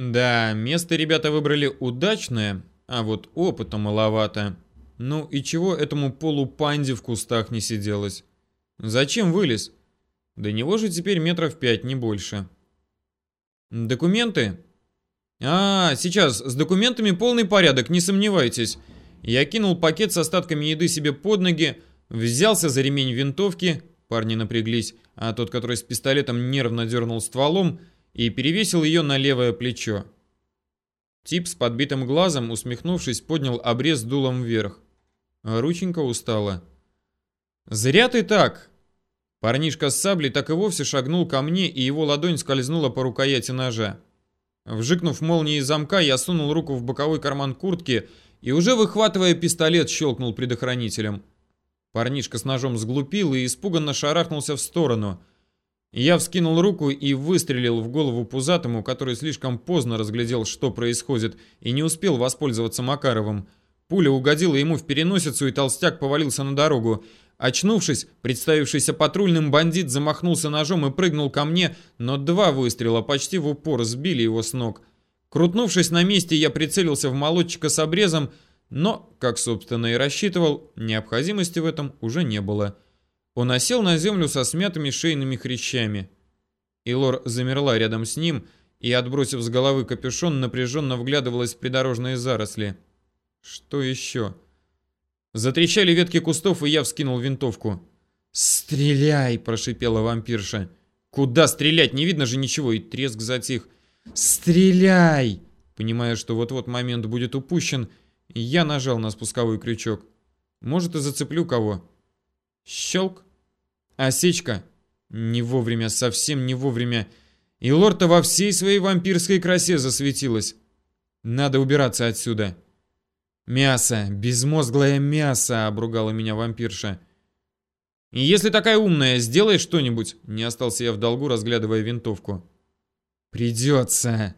Да, место ребята выбрали удачное, а вот опыта маловато. Ну и чего этому полупанде в кустах не сиделось? Зачем вылез? До него же теперь метров пять, не больше. Документы? А, сейчас, с документами полный порядок, не сомневайтесь. Я кинул пакет с остатками еды себе под ноги, взялся за ремень винтовки, парни напряглись, а тот, который с пистолетом нервно дернул стволом, и перевесил ее на левое плечо. Тип с подбитым глазом, усмехнувшись, поднял обрез дулом вверх. Рученька устала. «Зря ты так!» Парнишка с саблей так и вовсе шагнул ко мне, и его ладонь скользнула по рукояти ножа. Вжикнув молнией замка, я сунул руку в боковой карман куртки и уже выхватывая пистолет, щелкнул предохранителем. Парнишка с ножом сглупил и испуганно шарахнулся в сторону. Я вскинул руку и выстрелил в голову пузатому, который слишком поздно разглядел, что происходит, и не успел воспользоваться Макаровым. Пуля угодила ему в переносицу, и толстяк повалился на дорогу. Очнувшись, представившийся патрульным бандит замахнулся ножом и прыгнул ко мне, но два выстрела почти в упор сбили его с ног. Крутнувшись на месте, я прицелился в молодчика с обрезом, но, как собственно и рассчитывал, необходимости в этом уже не было. Он осел на землю со смятыми шейными хрящами. Илор замерла рядом с ним и, отбросив с головы капюшон, напряженно вглядывалась в придорожные заросли. Что еще? Затрещали ветки кустов, и я вскинул винтовку. «Стреляй!» – прошипела вампирша. «Куда стрелять? Не видно же ничего!» И треск затих. «Стреляй!» Понимая, что вот-вот момент будет упущен, я нажал на спусковой крючок. Может, и зацеплю кого. Щелк. Осечка. Не вовремя, совсем не вовремя. И лорта во всей своей вампирской красе засветилась. Надо убираться отсюда. «Мясо! Безмозглое мясо!» — обругала меня вампирша. «И если такая умная, сделай что-нибудь!» Не остался я в долгу, разглядывая винтовку. «Придется!»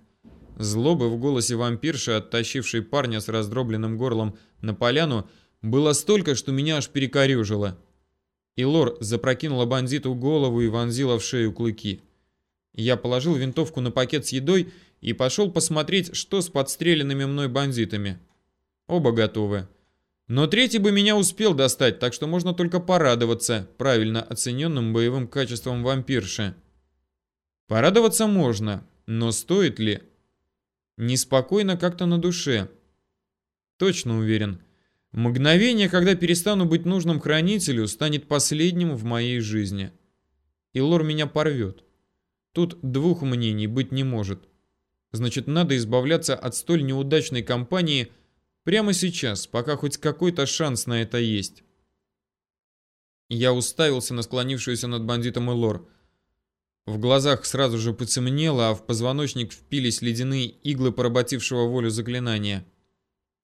Злобы в голосе вампирши, оттащившей парня с раздробленным горлом на поляну, было столько, что меня аж перекорюжило. И Лор запрокинула бандиту голову и вонзила в шею клыки. Я положил винтовку на пакет с едой и пошел посмотреть, что с подстреленными мной бандитами. Оба готовы. Но третий бы меня успел достать, так что можно только порадоваться правильно оцененным боевым качеством вампирши. Порадоваться можно, но стоит ли? Неспокойно как-то на душе. Точно уверен. Мгновение, когда перестану быть нужным хранителю, станет последним в моей жизни. И лор меня порвет. Тут двух мнений быть не может. Значит, надо избавляться от столь неудачной компании – Прямо сейчас, пока хоть какой-то шанс на это есть. Я уставился на склонившуюся над бандитом Элор. В глазах сразу же потемнело, а в позвоночник впились ледяные иглы поработившего волю заклинания.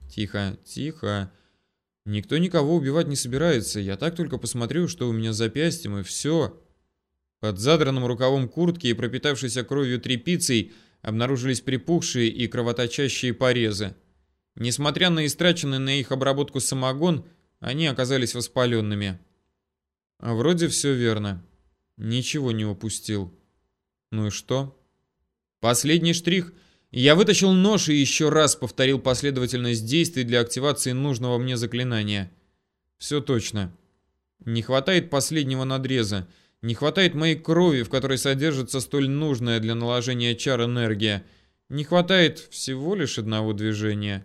Тихо, тихо. Никто никого убивать не собирается. Я так только посмотрю, что у меня с запястьем, и все. Под задранным рукавом куртки и пропитавшейся кровью тряпицей обнаружились припухшие и кровоточащие порезы. Несмотря на истраченный на их обработку самогон, они оказались воспаленными. А вроде все верно. Ничего не упустил. Ну и что? Последний штрих. Я вытащил нож и еще раз повторил последовательность действий для активации нужного мне заклинания. Все точно. Не хватает последнего надреза. Не хватает моей крови, в которой содержится столь нужная для наложения чар энергия. Не хватает всего лишь одного движения.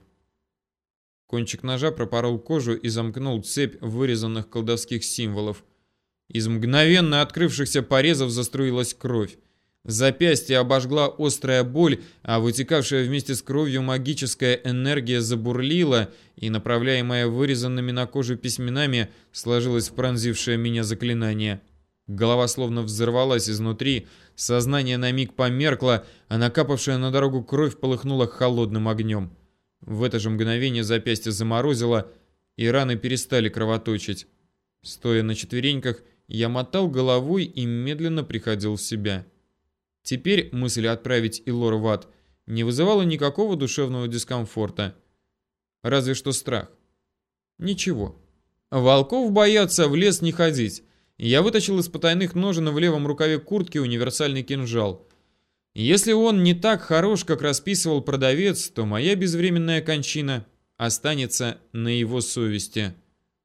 Кончик ножа пропорол кожу и замкнул цепь вырезанных колдовских символов. Из мгновенно открывшихся порезов заструилась кровь. Запястье обожгла острая боль, а вытекавшая вместе с кровью магическая энергия забурлила, и, направляемая вырезанными на коже письменами, сложилось в пронзившее меня заклинание. Голова словно взорвалась изнутри, сознание на миг померкло, а накапавшая на дорогу кровь полыхнула холодным огнем. В это же мгновение запястье заморозило, и раны перестали кровоточить. Стоя на четвереньках, я мотал головой и медленно приходил в себя. Теперь мысль отправить Илор в ад не вызывала никакого душевного дискомфорта. Разве что страх. Ничего. Волков боятся в лес не ходить. Я вытащил из потайных ножен в левом рукаве куртки универсальный кинжал. Если он не так хорош, как расписывал продавец, то моя безвременная кончина останется на его совести.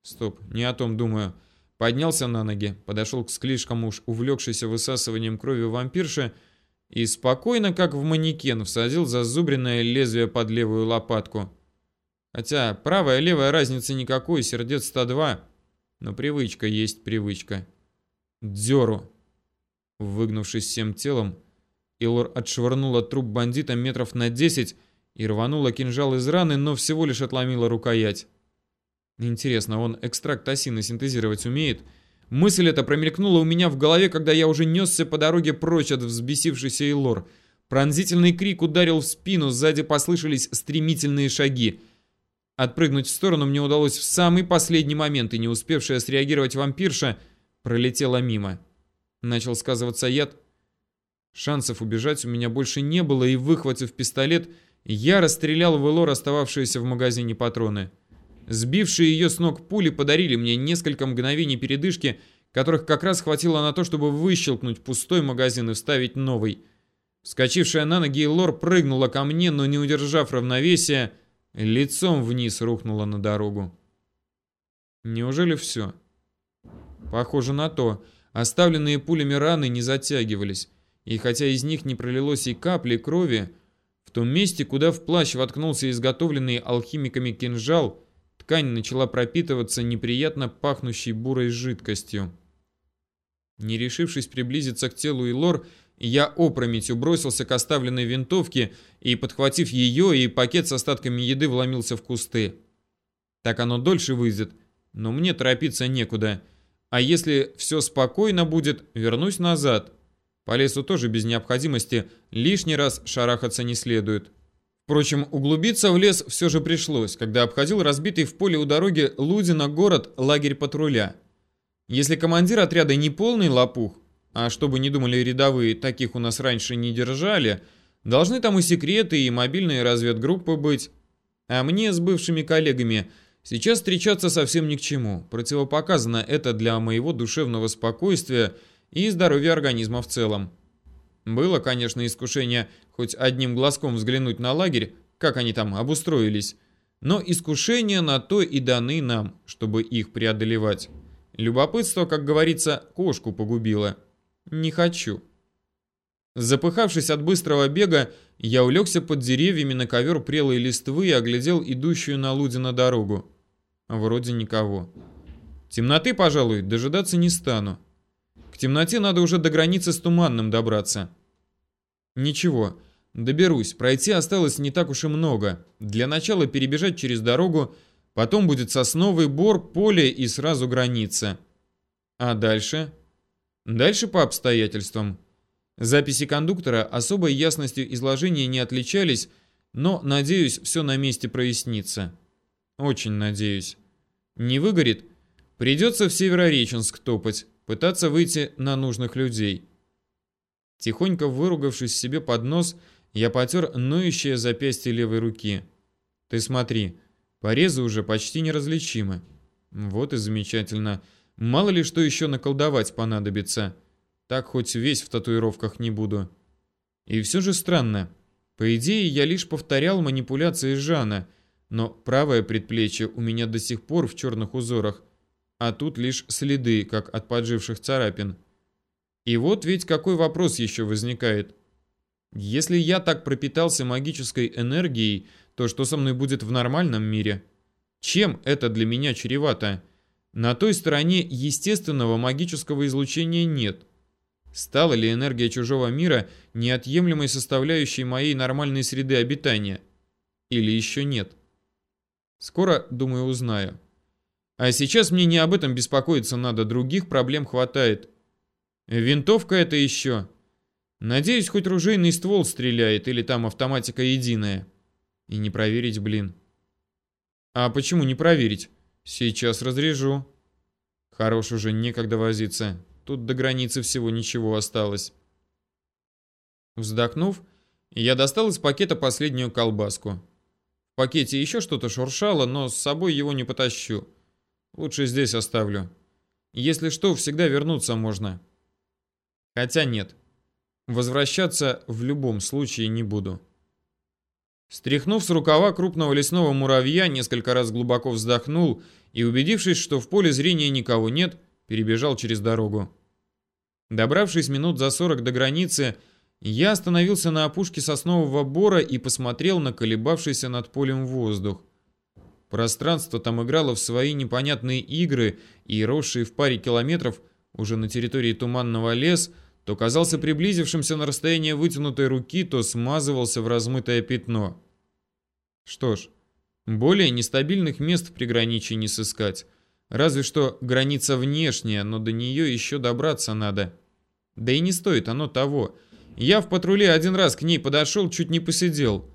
Стоп, не о том думаю. Поднялся на ноги, подошел к слишком уж увлекшейся высасыванием крови вампирше и спокойно, как в манекен, всадил зазубренное лезвие под левую лопатку. Хотя правая и левая разницы никакой, сердец 102, но привычка есть привычка. Дзеру. Выгнувшись всем телом, Илор отшвырнула труп бандита метров на 10 и рванула кинжал из раны, но всего лишь отломила рукоять. Интересно, он экстракт осины синтезировать умеет? Мысль эта промелькнула у меня в голове, когда я уже несся по дороге прочь от взбесившейся Илор. Пронзительный крик ударил в спину, сзади послышались стремительные шаги. Отпрыгнуть в сторону мне удалось в самый последний момент, и не успевшая среагировать вампирша пролетела мимо. Начал сказываться яд. Шансов убежать у меня больше не было, и, выхватив пистолет, я расстрелял в Элор остававшиеся в магазине патроны. Сбившие ее с ног пули подарили мне несколько мгновений передышки, которых как раз хватило на то, чтобы выщелкнуть пустой магазин и вставить новый. Вскочившая на ноги Лор прыгнула ко мне, но не удержав равновесия, лицом вниз рухнула на дорогу. Неужели все? Похоже на то. Оставленные пулями раны не затягивались, и хотя из них не пролилось и капли крови, в том месте, куда в плащ воткнулся изготовленный алхимиками кинжал, ткань начала пропитываться неприятно пахнущей бурой жидкостью. Не решившись приблизиться к телу Илор, я опрометью бросился к оставленной винтовке и, подхватив ее и пакет с остатками еды, вломился в кусты. Так оно дольше выйдет, но мне торопиться некуда. А если все спокойно будет, вернусь назад. По лесу тоже без необходимости лишний раз шарахаться не следует. Впрочем, углубиться в лес все же пришлось, когда обходил разбитый в поле у дороги Лудина город лагерь патруля. Если командир отряда не полный лопух, а чтобы не думали рядовые, таких у нас раньше не держали, должны там и секреты, и мобильные разведгруппы быть. А мне с бывшими коллегами сейчас встречаться совсем ни к чему. Противопоказано это для моего душевного спокойствия и здоровья организма в целом. Было, конечно, искушение хоть одним глазком взглянуть на лагерь, как они там обустроились, но искушения на то и даны нам, чтобы их преодолевать. Любопытство, как говорится, кошку погубило. Не хочу. Запыхавшись от быстрого бега, я улегся под деревьями на ковер прелой листвы и оглядел идущую на Лудина дорогу. Вроде никого. Темноты, пожалуй, дожидаться не стану. К темноте надо уже до границы с Туманным добраться. Ничего, доберусь. Пройти осталось не так уж и много. Для начала перебежать через дорогу, потом будет сосновый бор, поле и сразу граница. А дальше? Дальше по обстоятельствам. Записи кондуктора особой ясностью изложения не отличались, но, надеюсь, все на месте прояснится. Очень надеюсь. Не выгорит? Придется в Северореченск топать, пытаться выйти на нужных людей. Тихонько выругавшись себе под нос, я потер ноющее запястье левой руки. Ты смотри, порезы уже почти неразличимы. Вот и замечательно. Мало ли что еще наколдовать понадобится. Так хоть весь в татуировках не буду. И все же странно. По идее, я лишь повторял манипуляции Жана, но правое предплечье у меня до сих пор в черных узорах, а тут лишь следы, как от подживших царапин. И вот ведь какой вопрос еще возникает. Если я так пропитался магической энергией, то что со мной будет в нормальном мире? Чем это для меня чревато? На той стороне естественного магического излучения нет. Стала ли энергия чужого мира неотъемлемой составляющей моей нормальной среды обитания? Или еще нет? Скоро, думаю, узнаю. А сейчас мне не об этом беспокоиться надо, других проблем хватает. Винтовка это еще. Надеюсь, хоть ружейный ствол стреляет, или там автоматика единая. И не проверить, блин. А почему не проверить? Сейчас разрежу. Хорош уже, некогда возиться. Тут до границы всего ничего осталось. Вздохнув, я достал из пакета последнюю колбаску. В пакете еще что-то шуршало, но с собой его не потащу. Лучше здесь оставлю. Если что, всегда вернуться можно. Хотя нет. Возвращаться в любом случае не буду. Стряхнув с рукава крупного лесного муравья, несколько раз глубоко вздохнул и, убедившись, что в поле зрения никого нет, перебежал через дорогу. Добравшись минут за сорок до границы, я остановился на опушке соснового бора и посмотрел на колебавшийся над полем воздух. Пространство там играло в свои непонятные игры, и росший в паре километров уже на территории туманного лес то казался приблизившимся на расстояние вытянутой руки, то смазывался в размытое пятно. Что ж, более нестабильных мест в приграничье не сыскать. Разве что граница внешняя, но до нее еще добраться надо. Да и не стоит оно того – я в патруле один раз к ней подошел, чуть не посидел.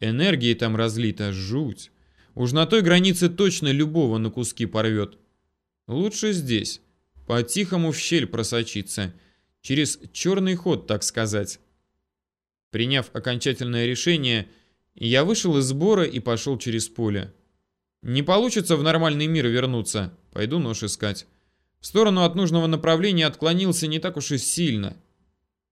Энергии там разлита, жуть. Уж на той границе точно любого на куски порвет. Лучше здесь, по-тихому в щель просочиться. Через черный ход, так сказать. Приняв окончательное решение, я вышел из сбора и пошел через поле. Не получится в нормальный мир вернуться, пойду нож искать. В сторону от нужного направления отклонился не так уж и сильно.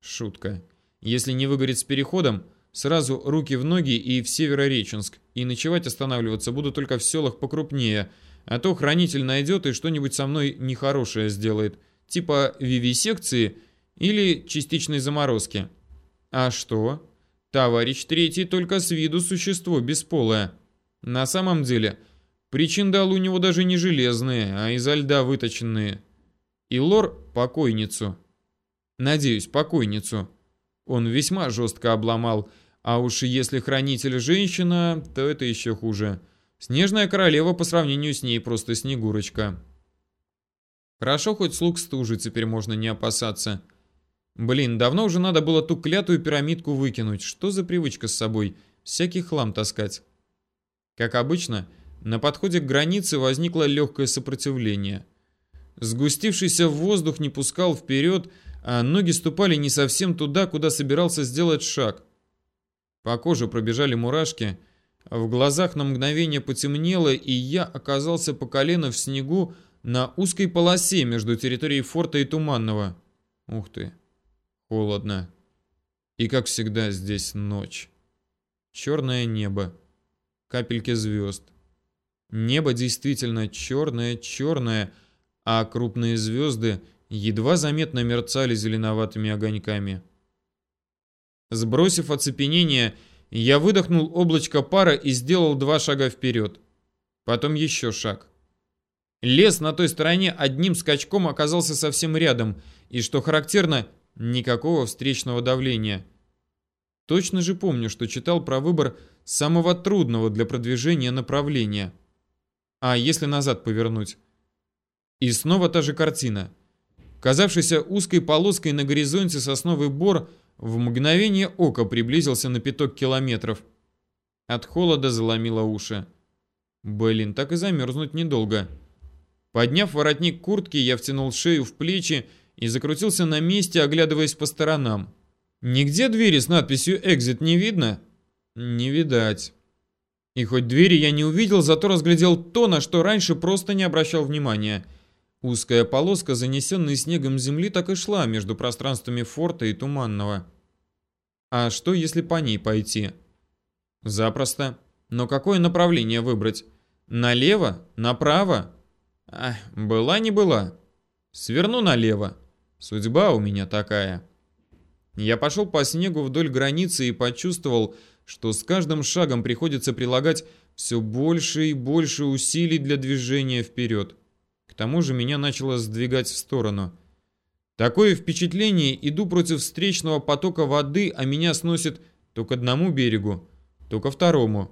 Шутка. Если не выгорит с переходом, сразу руки в ноги и в Северореченск. И ночевать останавливаться буду только в селах покрупнее, а то хранитель найдет и что-нибудь со мной нехорошее сделает, типа вивисекции или частичной заморозки. А что? Товарищ третий только с виду существо бесполое. На самом деле, причиндалы у него даже не железные, а изо льда выточенные. И лор – покойницу. Надеюсь, покойницу. Он весьма жестко обломал, а уж если хранитель женщина, то это еще хуже. Снежная королева по сравнению с ней просто снегурочка. Хорошо, хоть слуг стужи теперь можно не опасаться. Блин, давно уже надо было ту клятую пирамидку выкинуть. Что за привычка с собой? Всякий хлам таскать. Как обычно, на подходе к границе возникло легкое сопротивление. Сгустившийся воздух не пускал вперед, а ноги ступали не совсем туда, куда собирался сделать шаг. По коже пробежали мурашки, в глазах на мгновение потемнело, и я оказался по колено в снегу на узкой полосе между территорией форта и Туманного. Ух ты, холодно. И, как всегда, здесь ночь. Черное небо, капельки звезд. Небо действительно черное-черное, а крупные звезды — едва заметно мерцали зеленоватыми огоньками. Сбросив оцепенение, я выдохнул облачко пара и сделал два шага вперед. Потом еще шаг. Лес на той стороне одним скачком оказался совсем рядом, и, что характерно, никакого встречного давления. Точно же помню, что читал про выбор самого трудного для продвижения направления. А если назад повернуть? И снова та же картина – Казавшийся узкой полоской на горизонте сосновый бор в мгновение ока приблизился на пяток километров. От холода заломило уши. Блин, так и замерзнуть недолго. Подняв воротник куртки, я втянул шею в плечи и закрутился на месте, оглядываясь по сторонам. Нигде двери с надписью «Экзит» не видно? Не видать. И хоть двери я не увидел, зато разглядел то, на что раньше просто не обращал внимания – Узкая полоска, занесенная снегом земли, так и шла между пространствами форта и Туманного. А что, если по ней пойти? Запросто. Но какое направление выбрать? Налево? Направо? Ах, была не была. Сверну налево. Судьба у меня такая. Я пошел по снегу вдоль границы и почувствовал, что с каждым шагом приходится прилагать все больше и больше усилий для движения вперед. К тому же меня начало сдвигать в сторону. Такое впечатление, иду против встречного потока воды, а меня сносит то к одному берегу, то ко второму.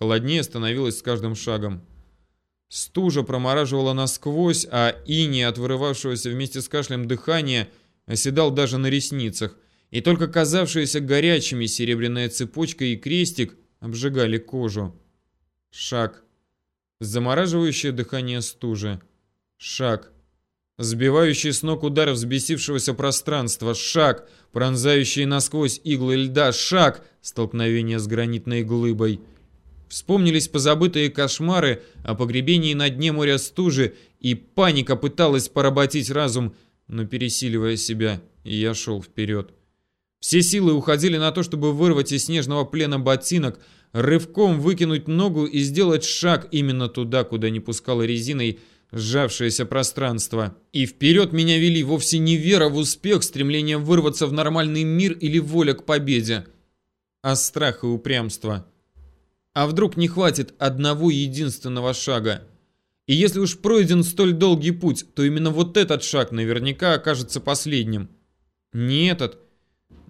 Холоднее становилось с каждым шагом. Стужа промораживала насквозь, а иней от вырывавшегося вместе с кашлем дыхания оседал даже на ресницах, и только казавшиеся горячими серебряная цепочка и крестик обжигали кожу. Шаг. Замораживающее дыхание стужи. Шаг. Сбивающий с ног удар взбесившегося пространства. Шаг. Пронзающий насквозь иглы льда. Шаг. Столкновение с гранитной глыбой. Вспомнились позабытые кошмары о погребении на дне моря стужи, и паника пыталась поработить разум, но пересиливая себя, я шел вперед. Все силы уходили на то, чтобы вырвать из снежного плена ботинок, рывком выкинуть ногу и сделать шаг именно туда, куда не пускало резиной сжавшееся пространство. И вперед меня вели вовсе не вера в успех, стремление вырваться в нормальный мир или воля к победе, а страх и упрямство. А вдруг не хватит одного единственного шага? И если уж пройден столь долгий путь, то именно вот этот шаг наверняка окажется последним. Не этот.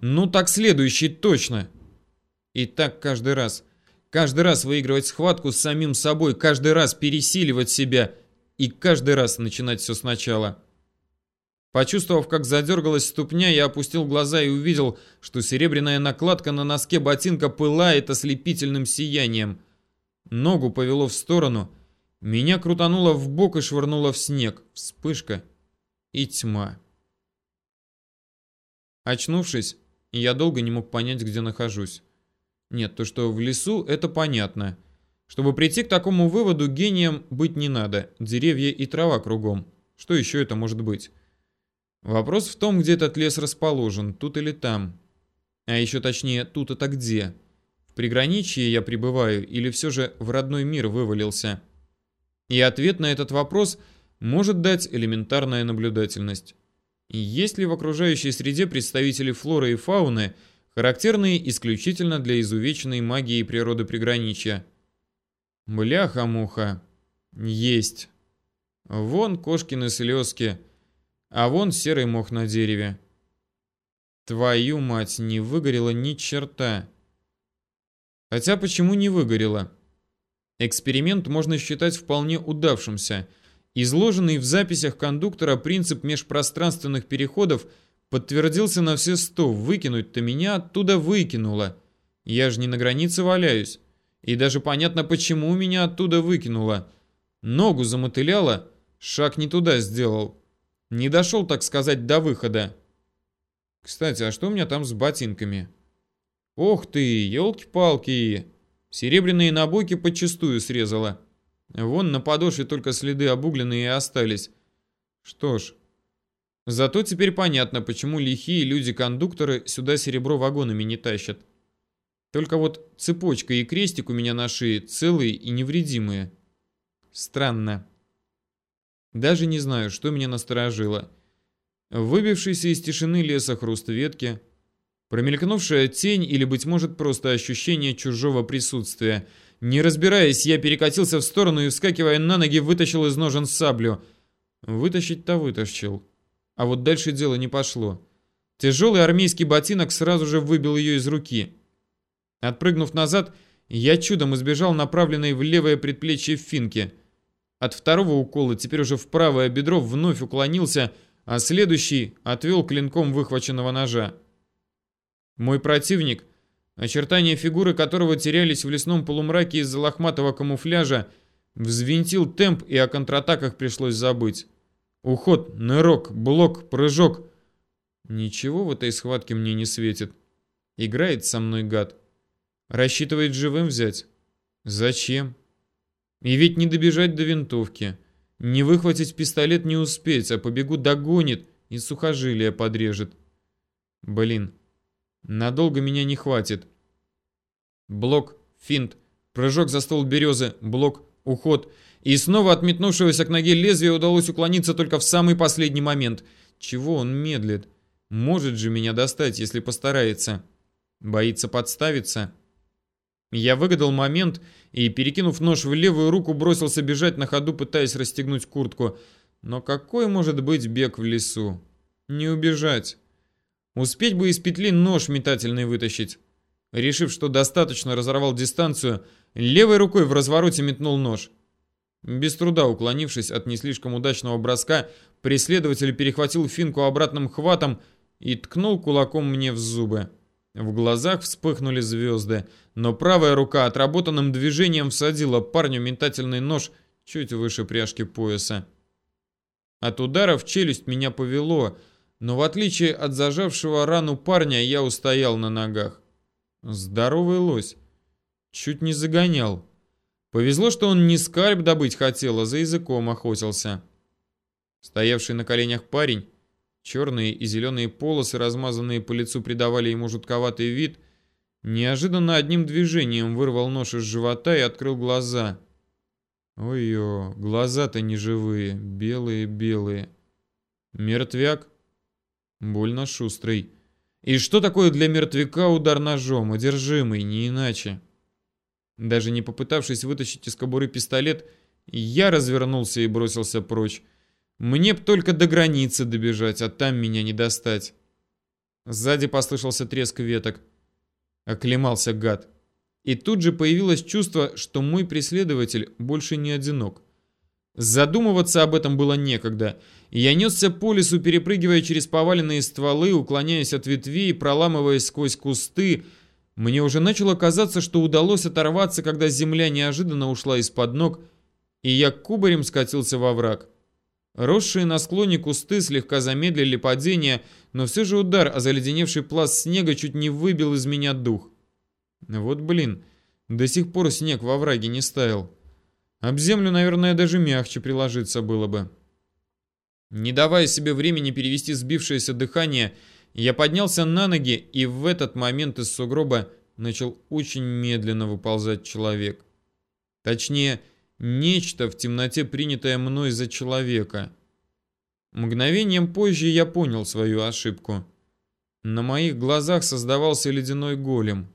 Ну так следующий точно. И так каждый раз. Каждый раз выигрывать схватку с самим собой, каждый раз пересиливать себя и каждый раз начинать все сначала. Почувствовав, как задергалась ступня, я опустил глаза и увидел, что серебряная накладка на носке ботинка пылает ослепительным сиянием. Ногу повело в сторону, меня крутануло в бок и швырнуло в снег. Вспышка и тьма. Очнувшись, я долго не мог понять, где нахожусь. Нет, то, что в лесу, это понятно. Чтобы прийти к такому выводу, гением быть не надо. Деревья и трава кругом. Что еще это может быть? Вопрос в том, где этот лес расположен, тут или там. А еще точнее, тут это где? В приграничье я пребываю или все же в родной мир вывалился? И ответ на этот вопрос может дать элементарная наблюдательность. Есть ли в окружающей среде представители флоры и фауны, характерные исключительно для изувеченной магии природы приграничья? Бляха-муха. Есть. Вон кошкины слезки. А вон серый мох на дереве. Твою мать, не выгорело ни черта. Хотя почему не выгорело? Эксперимент можно считать вполне удавшимся. Изложенный в записях кондуктора принцип межпространственных переходов подтвердился на все сто. Выкинуть-то меня оттуда выкинуло. Я же не на границе валяюсь. И даже понятно, почему меня оттуда выкинуло. Ногу замотыляло, шаг не туда сделал. Не дошел, так сказать, до выхода. Кстати, а что у меня там с ботинками? Ох ты, елки-палки. Серебряные набойки подчистую срезала. Вон на подошве только следы обугленные остались. Что ж, зато теперь понятно, почему лихие люди-кондукторы сюда серебро вагонами не тащат. Только вот цепочка и крестик у меня на шее целые и невредимые. Странно. Даже не знаю, что меня насторожило. Выбившийся из тишины леса хруст ветки, промелькнувшая тень или, быть может, просто ощущение чужого присутствия. Не разбираясь, я перекатился в сторону и, вскакивая на ноги, вытащил из ножен саблю. Вытащить-то вытащил. А вот дальше дело не пошло. Тяжелый армейский ботинок сразу же выбил ее из руки. Отпрыгнув назад, я чудом избежал направленной в левое предплечье финки – от второго укола теперь уже в правое бедро вновь уклонился, а следующий отвел клинком выхваченного ножа. Мой противник, очертания фигуры которого терялись в лесном полумраке из-за лохматого камуфляжа, взвинтил темп и о контратаках пришлось забыть. Уход, нырок, блок, прыжок. Ничего в этой схватке мне не светит. Играет со мной гад. Рассчитывает живым взять? Зачем? И ведь не добежать до винтовки. Не выхватить пистолет не успеть, а побегу догонит и сухожилия подрежет. Блин, надолго меня не хватит. Блок, финт, прыжок за стол березы, блок, уход. И снова от метнувшегося к ноге лезвия удалось уклониться только в самый последний момент. Чего он медлит? Может же меня достать, если постарается. Боится подставиться? Я выгадал момент и, перекинув нож в левую руку, бросился бежать на ходу, пытаясь расстегнуть куртку. Но какой может быть бег в лесу? Не убежать. Успеть бы из петли нож метательный вытащить. Решив, что достаточно, разорвал дистанцию, левой рукой в развороте метнул нож. Без труда уклонившись от не слишком удачного броска, преследователь перехватил финку обратным хватом и ткнул кулаком мне в зубы. В глазах вспыхнули звезды, но правая рука отработанным движением всадила парню метательный нож чуть выше пряжки пояса. От удара в челюсть меня повело, но в отличие от зажавшего рану парня, я устоял на ногах. Здоровый лось. Чуть не загонял. Повезло, что он не скальп добыть хотел, а за языком охотился. Стоявший на коленях парень Черные и зеленые полосы, размазанные по лицу, придавали ему жутковатый вид. Неожиданно одним движением вырвал нож из живота и открыл глаза. Ой-ё, глаза-то не живые, белые-белые. Мертвяк? Больно шустрый. И что такое для мертвяка удар ножом? Одержимый, не иначе. Даже не попытавшись вытащить из кобуры пистолет, я развернулся и бросился прочь. Мне б только до границы добежать, а там меня не достать. Сзади послышался треск веток. Оклемался гад. И тут же появилось чувство, что мой преследователь больше не одинок. Задумываться об этом было некогда. Я несся по лесу, перепрыгивая через поваленные стволы, уклоняясь от ветвей, проламываясь сквозь кусты. Мне уже начало казаться, что удалось оторваться, когда земля неожиданно ушла из-под ног, и я кубарем скатился во враг. Росшие на склоне кусты слегка замедлили падение, но все же удар о заледеневший пласт снега чуть не выбил из меня дух. Вот блин, до сих пор снег во враге не стаял. Об землю, наверное, даже мягче приложиться было бы. Не давая себе времени перевести сбившееся дыхание, я поднялся на ноги, и в этот момент из сугроба начал очень медленно выползать человек. Точнее, Нечто в темноте, принятое мной за человека. Мгновением позже я понял свою ошибку. На моих глазах создавался ледяной голем.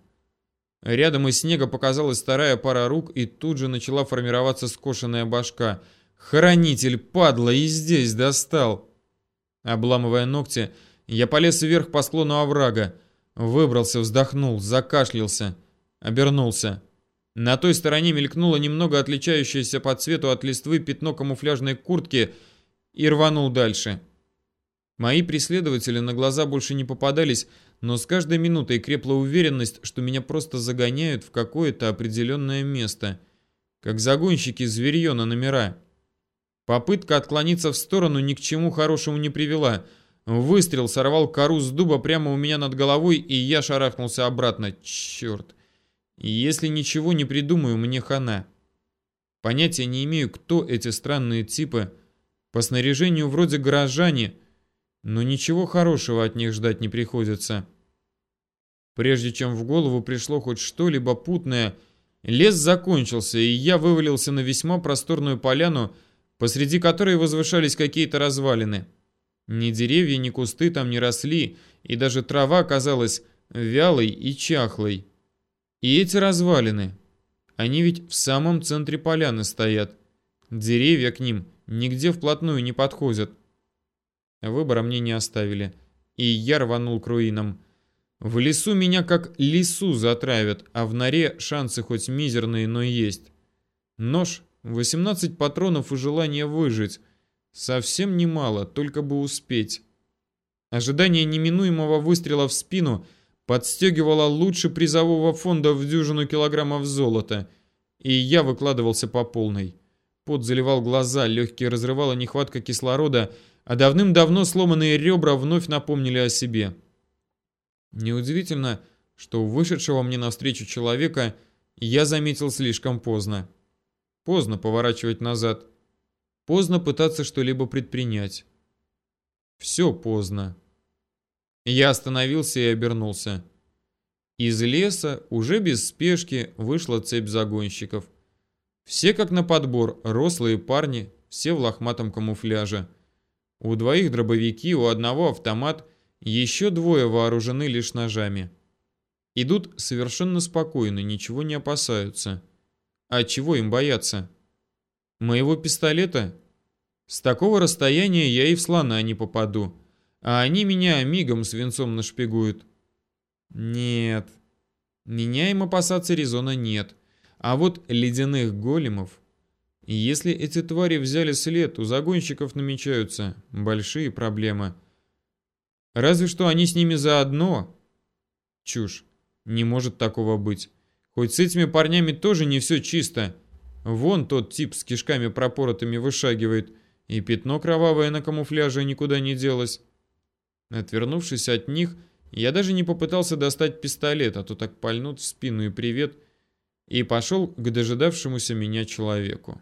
Рядом из снега показалась вторая пара рук, и тут же начала формироваться скошенная башка. Хранитель, падла, и здесь достал. Обламывая ногти, я полез вверх по склону оврага. Выбрался, вздохнул, закашлялся, обернулся. На той стороне мелькнуло немного отличающееся по цвету от листвы пятно камуфляжной куртки и рванул дальше. Мои преследователи на глаза больше не попадались, но с каждой минутой крепла уверенность, что меня просто загоняют в какое-то определенное место, как загонщики зверье на номера. Попытка отклониться в сторону ни к чему хорошему не привела. Выстрел сорвал кору с дуба прямо у меня над головой, и я шарахнулся обратно. Черт! Если ничего не придумаю, мне хана. Понятия не имею, кто эти странные типы. По снаряжению вроде горожане, но ничего хорошего от них ждать не приходится. Прежде чем в голову пришло хоть что-либо путное, лес закончился, и я вывалился на весьма просторную поляну, посреди которой возвышались какие-то развалины. Ни деревья, ни кусты там не росли, и даже трава казалась вялой и чахлой. И эти развалины, они ведь в самом центре поляны стоят. Деревья к ним нигде вплотную не подходят. Выбора мне не оставили, и я рванул к руинам. В лесу меня как лису затравят, а в норе шансы хоть мизерные, но есть. Нож, 18 патронов и желание выжить. Совсем немало, только бы успеть. Ожидание неминуемого выстрела в спину – подстегивала лучше призового фонда в дюжину килограммов золота, и я выкладывался по полной. Пот заливал глаза, легкие разрывала нехватка кислорода, а давным-давно сломанные ребра вновь напомнили о себе. Неудивительно, что вышедшего мне навстречу человека я заметил слишком поздно. Поздно поворачивать назад. Поздно пытаться что-либо предпринять. Все поздно. Я остановился и обернулся. Из леса уже без спешки вышла цепь загонщиков. Все как на подбор, рослые парни, все в лохматом камуфляже. У двоих дробовики, у одного автомат, еще двое вооружены лишь ножами. Идут совершенно спокойно, ничего не опасаются. А чего им бояться? Моего пистолета? С такого расстояния я и в слона не попаду а они меня мигом свинцом нашпигуют. Нет, меня им опасаться резона нет. А вот ледяных големов... Если эти твари взяли след, у загонщиков намечаются большие проблемы. Разве что они с ними заодно. Чушь. Не может такого быть. Хоть с этими парнями тоже не все чисто. Вон тот тип с кишками пропоротыми вышагивает, и пятно кровавое на камуфляже никуда не делось. Отвернувшись от них, я даже не попытался достать пистолет, а то так пальнут в спину и привет, и пошел к дожидавшемуся меня человеку.